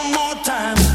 one more time.